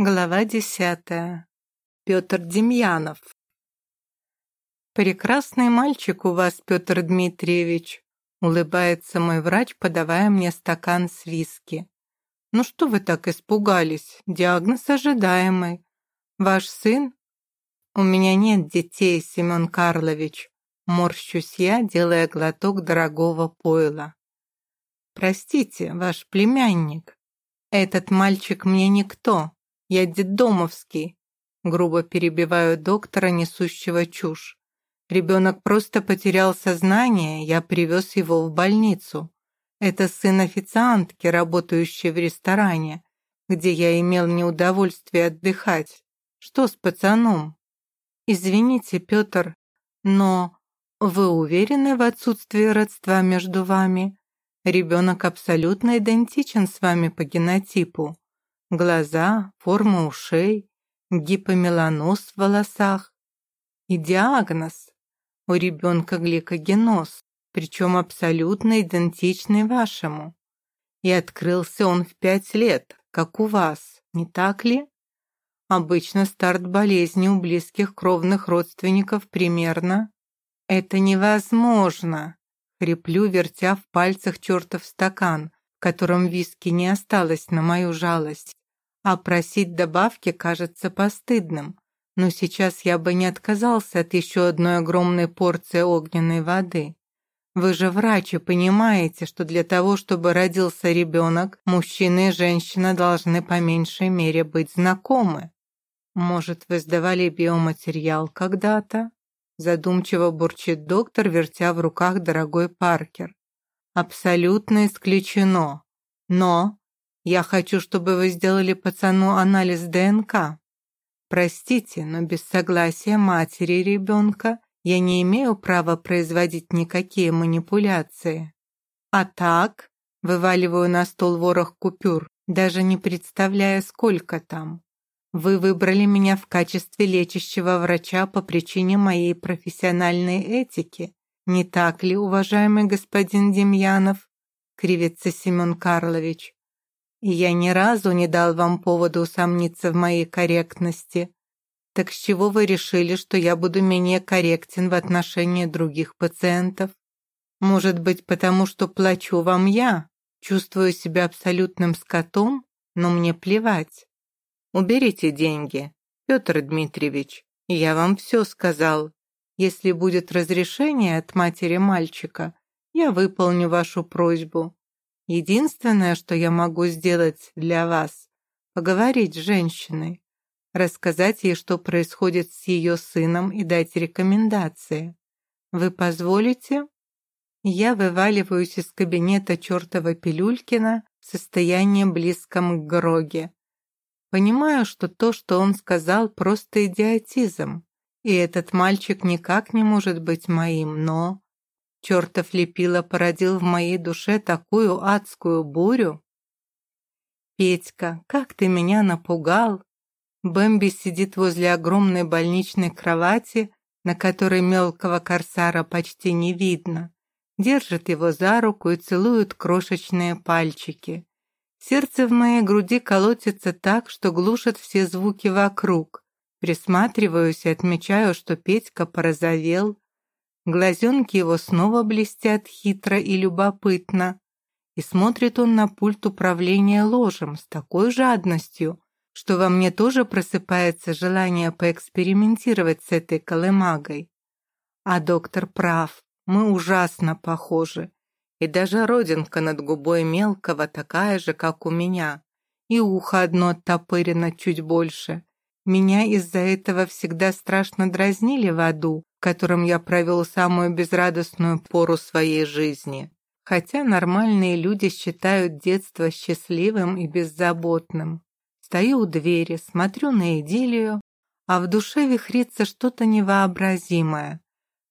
Глава десятая. Петр Демьянов. «Прекрасный мальчик у вас, Петр Дмитриевич», — улыбается мой врач, подавая мне стакан с виски. «Ну что вы так испугались? Диагноз ожидаемый. Ваш сын?» «У меня нет детей, Семен Карлович», — морщусь я, делая глоток дорогого пойла. «Простите, ваш племянник. Этот мальчик мне никто», я детдомовский», — грубо перебиваю доктора, несущего чушь. «Ребенок просто потерял сознание, я привез его в больницу. Это сын официантки, работающей в ресторане, где я имел неудовольствие отдыхать. Что с пацаном?» «Извините, Петр, но вы уверены в отсутствии родства между вами? Ребенок абсолютно идентичен с вами по генотипу глаза, форма ушей, гипомеланоз в волосах. И диагноз. У ребенка гликогеноз, причем абсолютно идентичный вашему. И открылся он в пять лет, как у вас, не так ли? Обычно старт болезни у близких кровных родственников примерно. Это невозможно. Хриплю, вертя в пальцах чертов стакан, в котором виски не осталось на мою жалость а просить добавки кажется постыдным. Но сейчас я бы не отказался от еще одной огромной порции огненной воды. Вы же врач и понимаете, что для того, чтобы родился ребенок, мужчина и женщина должны по меньшей мере быть знакомы. Может, вы сдавали биоматериал когда-то? Задумчиво бурчит доктор, вертя в руках дорогой Паркер. Абсолютно исключено. Но я хочу, чтобы вы сделали пацану анализ ДНК. Простите, но без согласия матери ребенка я не имею права производить никакие манипуляции. А так, вываливаю на стол ворох купюр, даже не представляя, сколько там. Вы выбрали меня в качестве лечащего врача по причине моей профессиональной этики. Не так ли, уважаемый господин Демьянов? Кривится Семен Карлович. Я ни разу не дал вам повода усомниться в моей корректности. Так с чего вы решили, что я буду менее корректен в отношении других пациентов? Может быть, потому что плачу вам я, чувствую себя абсолютным скотом, но мне плевать. Уберите деньги, Петр Дмитриевич, я вам все сказал. Если будет разрешение от матери мальчика, я выполню вашу просьбу. Единственное, что я могу сделать для вас, поговорить с женщиной, рассказать ей, что происходит с ее сыном и дать рекомендации. Вы позволите? Я вываливаюсь из кабинета чертова Пилюлькина в состоянии близком к Гроге. Понимаю, что то, что он сказал, просто идиотизм, и этот мальчик никак не может быть моим, но... Чертов лепила породил в моей душе такую адскую бурю. «Петька, как ты меня напугал!» Бэмби сидит возле огромной больничной кровати, на которой мелкого корсара почти не видно. Держит его за руку и целует крошечные пальчики. Сердце в моей груди колотится так, что глушит все звуки вокруг. Присматриваюсь и отмечаю, что Петька порозовел, Глазенки его снова блестят хитро и любопытно. И смотрит он на пульт управления ложем с такой жадностью, что во мне тоже просыпается желание поэкспериментировать с этой колымагой. А доктор прав, мы ужасно похожи. И даже родинка над губой мелкого такая же, как у меня. И ухо одно оттопырено чуть больше. Меня из-за этого всегда страшно дразнили в аду, в котором я провел самую безрадостную пору своей жизни. Хотя нормальные люди считают детство счастливым и беззаботным. Стою у двери, смотрю на идиллию, а в душе вихрится что-то невообразимое.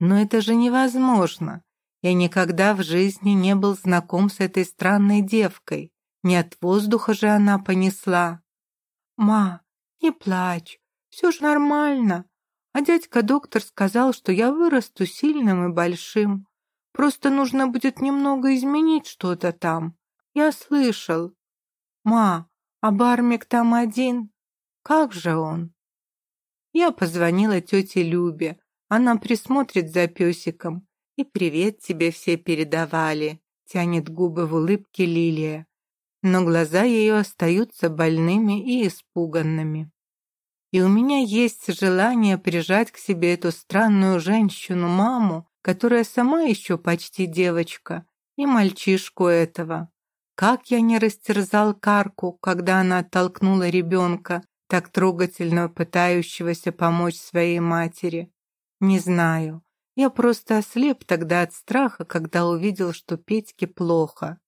Но это же невозможно. Я никогда в жизни не был знаком с этой странной девкой. Не от воздуха же она понесла. «Ма, не плачь, все же нормально. А дядька-доктор сказал, что я вырасту сильным и большим. Просто нужно будет немного изменить что-то там. Я слышал. Ма, а бармик там один? Как же он? Я позвонила тете Любе. Она присмотрит за песиком. И привет тебе все передавали. Тянет губы в улыбке Лилия. Но глаза ее остаются больными и испуганными. И у меня есть желание прижать к себе эту странную женщину, маму, которая сама еще почти девочка, и мальчишку этого. Как я не растерзал Карку, когда она оттолкнула ребенка, так трогательно пытающегося помочь своей матери. Не знаю. Я просто ослеп тогда от страха, когда увидел, что Петьке плохо.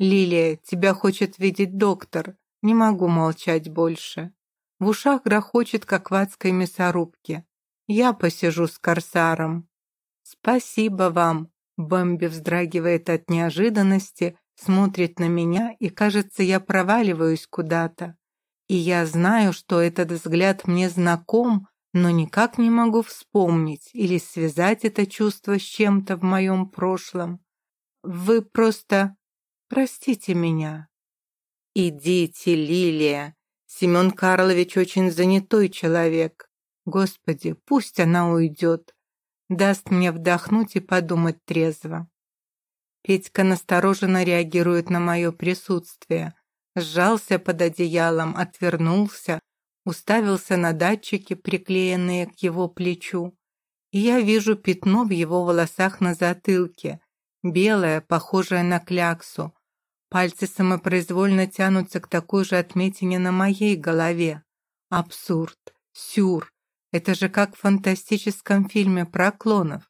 «Лилия, тебя хочет видеть доктор. Не могу молчать больше. В ушах грохочет, как в адской мясорубке. Я посижу с корсаром». «Спасибо вам», — Бэмби вздрагивает от неожиданности, смотрит на меня, и, кажется, я проваливаюсь куда-то. И я знаю, что этот взгляд мне знаком, но никак не могу вспомнить или связать это чувство с чем-то в моем прошлом. Вы просто простите меня. Идите, Лилия. Семен Карлович очень занятой человек. Господи, пусть она уйдет. Даст мне вдохнуть и подумать трезво. Петька настороженно реагирует на мое присутствие. Сжался под одеялом, отвернулся, уставился на датчики, приклеенные к его плечу. И я вижу пятно в его волосах на затылке, белое, похожее на кляксу. Пальцы самопроизвольно тянутся к такой же отметине на моей голове. Абсурд, сюр. Это же как в фантастическом фильме про клонов.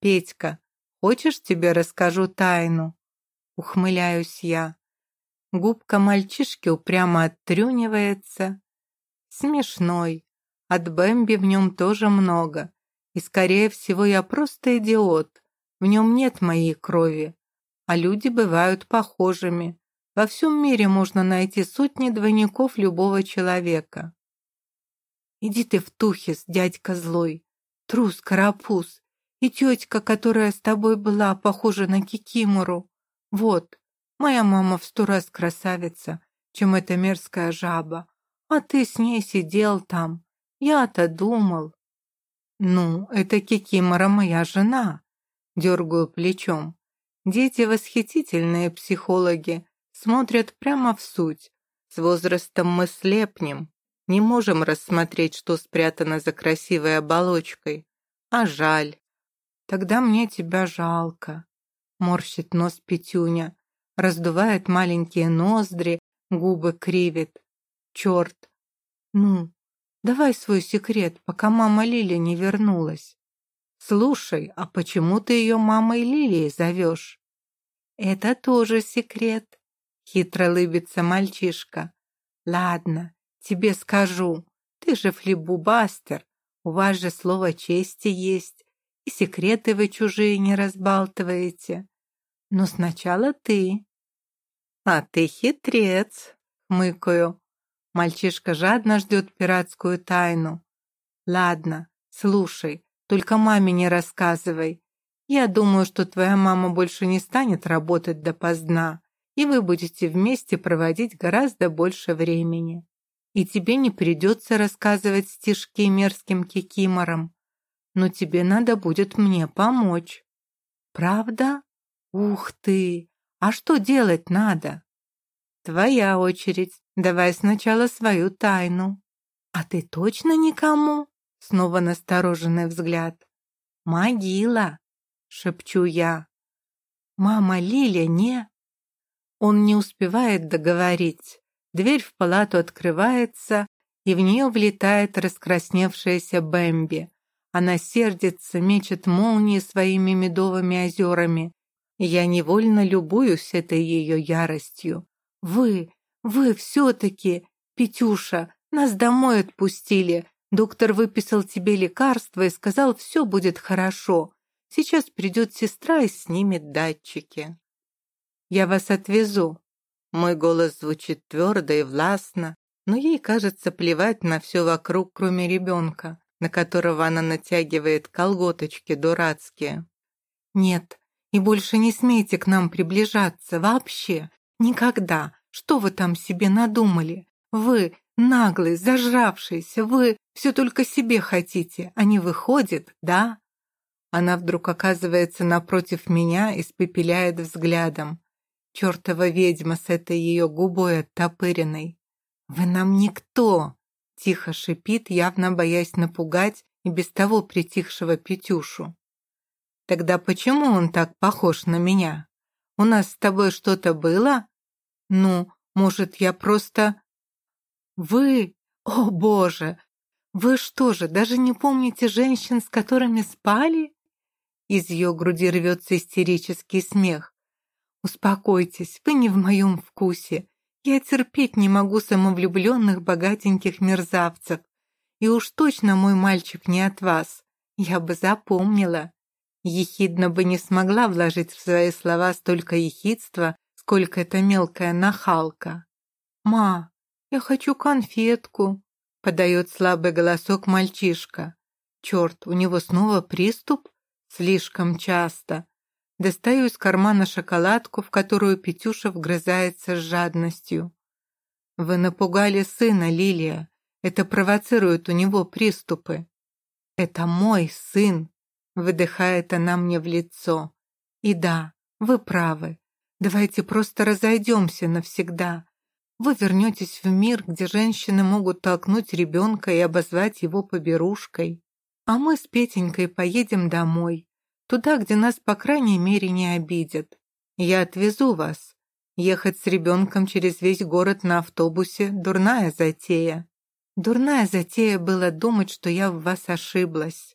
«Петька, хочешь, тебе расскажу тайну?» Ухмыляюсь я. Губка мальчишки упрямо оттрюнивается. Смешной. От Бэмби в нем тоже много. И, скорее всего, я просто идиот. В нем нет моей крови. А люди бывают похожими. Во всем мире можно найти сотни двойников любого человека. Иди ты в тухис, дядька злой, трус, карапуз, и тетка, которая с тобой была, похожа на Кикимору. Вот, моя мама в сто раз красавица, чем эта мерзкая жаба. А ты с ней сидел там. Я-то думал. Ну, это Кикимора моя жена. Дергаю плечом. Дети восхитительные психологи, смотрят прямо в суть. С возрастом мы слепнем, не можем рассмотреть, что спрятано за красивой оболочкой. А жаль. Тогда мне тебя жалко. Морщит нос Петюня, раздувает маленькие ноздри, губы кривит. Черт. Ну, давай свой секрет, пока мама Лили не вернулась. Слушай, а почему ты ее мамой Лилией зовешь? Это тоже секрет, хитро лыбится мальчишка. Ладно, Тебе скажу, ты же флибубастер, у вас же слово чести есть, и секреты вы чужие не разбалтываете. Но сначала ты. А ты хитрец, хмыкаю. Мальчишка жадно ждет пиратскую тайну. Ладно, слушай, только маме не рассказывай. Я думаю, что твоя мама больше не станет работать допоздна, и вы будете вместе проводить гораздо больше времени и тебе не придется рассказывать стишки мерзким кикиморам, но тебе надо будет мне помочь. Правда? Ух ты! А что делать надо? Твоя очередь. Давай сначала свою тайну. А ты точно никому? Снова настороженный взгляд. Могила, шепчу я. Мама Лиля не... Он не успевает договорить. Дверь в палату открывается, и в нее влетает раскрасневшаяся Бэмби. Она сердится, мечет молнии своими медовыми озерами. Я невольно любуюсь этой ее яростью. «Вы, вы все-таки, Петюша, нас домой отпустили. Доктор выписал тебе лекарства и сказал, все будет хорошо. Сейчас придет сестра и снимет датчики. Я вас отвезу, мой голос звучит твердо и властно, но ей кажется плевать на все вокруг, кроме ребенка, на которого она натягивает колготочки дурацкие. «Нет, и больше не смейте к нам приближаться вообще. Никогда. Что вы там себе надумали? Вы, Наглый, зажравшийся, вы все только себе хотите, а не выходит, да? Она вдруг оказывается напротив меня и спепеляет взглядом. Чертова ведьма с этой ее губой оттопыренной. «Вы нам никто!» — тихо шипит, явно боясь напугать и без того притихшего Петюшу. «Тогда почему он так похож на меня? У нас с тобой что-то было? Ну, может, я просто...» «Вы? О, Боже! Вы что же, даже не помните женщин, с которыми спали?» Из ее груди рвется истерический смех. «Успокойтесь, вы не в моем вкусе. Я терпеть не могу самовлюбленных богатеньких мерзавцев. И уж точно мой мальчик не от вас. Я бы запомнила». Ехидно бы не смогла вложить в свои слова столько ехидства, сколько эта мелкая нахалка. «Ма, я хочу конфетку», — подает слабый голосок мальчишка. «Черт, у него снова приступ?» Слишком часто. Достаю из кармана шоколадку, в которую Петюша вгрызается с жадностью. Вы напугали сына, Лилия. Это провоцирует у него приступы. Это мой сын, выдыхает она мне в лицо. И да, вы правы. Давайте просто разойдемся навсегда. Вы вернетесь в мир, где женщины могут толкнуть ребенка и обозвать его поберушкой. А мы с Петенькой поедем домой, туда, где нас, по крайней мере, не обидят. Я отвезу вас. Ехать с ребенком через весь город на автобусе – дурная затея. Дурная затея была думать, что я в вас ошиблась.